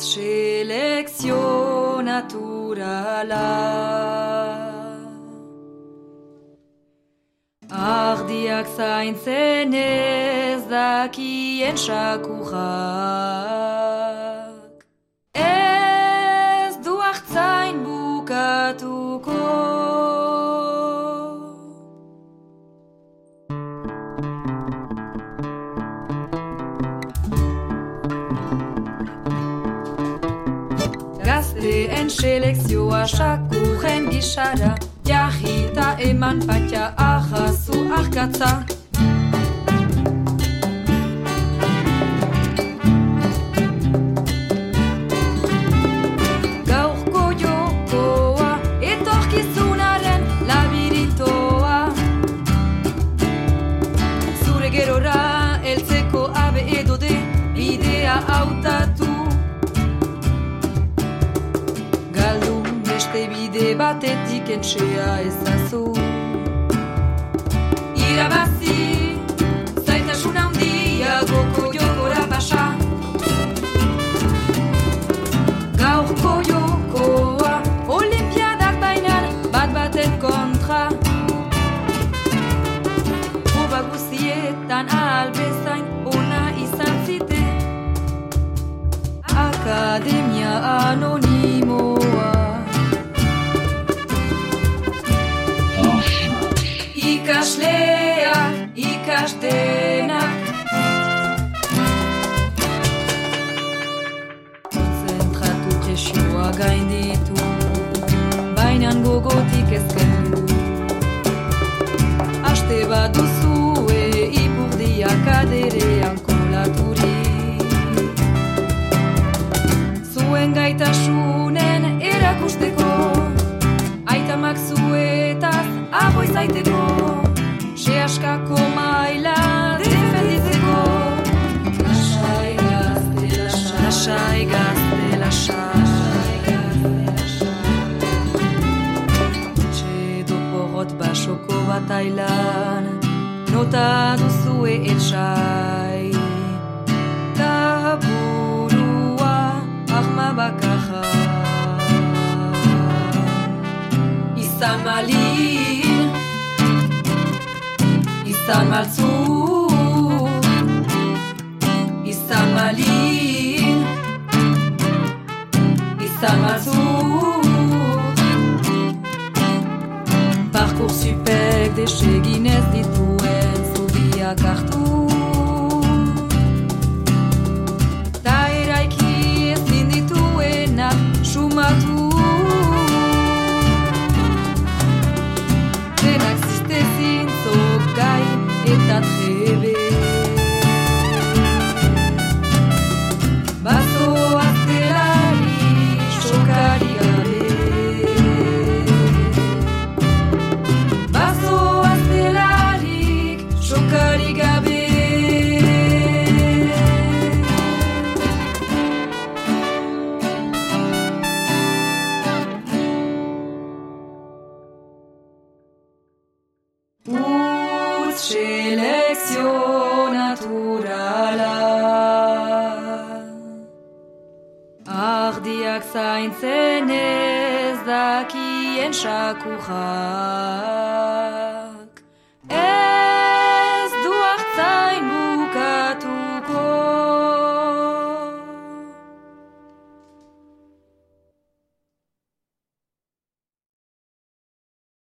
Selección naturala Ardiak zaintzen ez dakien sakura. Gazteen selekzioa sakurren gisara. Jahita eman patia ahazu Zure gerora beste bide batetik entxea ezazu Irabazi, gogotik ezken du Aste bat duzue ipurdiak aderean kolaturik. Zuen gaitasunen erakusteko Aitamak zuetaz abo izaiteko Se askako maila defenditzeko. Lasai gazte, lasai batailan Nota duzue etxai. Ta burua ahma bakarra. Izan malin Izan maltzu. Izan malin Izan maltzu Parcoursupek desegin ez dituen zubiak hartu selekzio naturala Ardiak zaintzen ez dakien sakurrak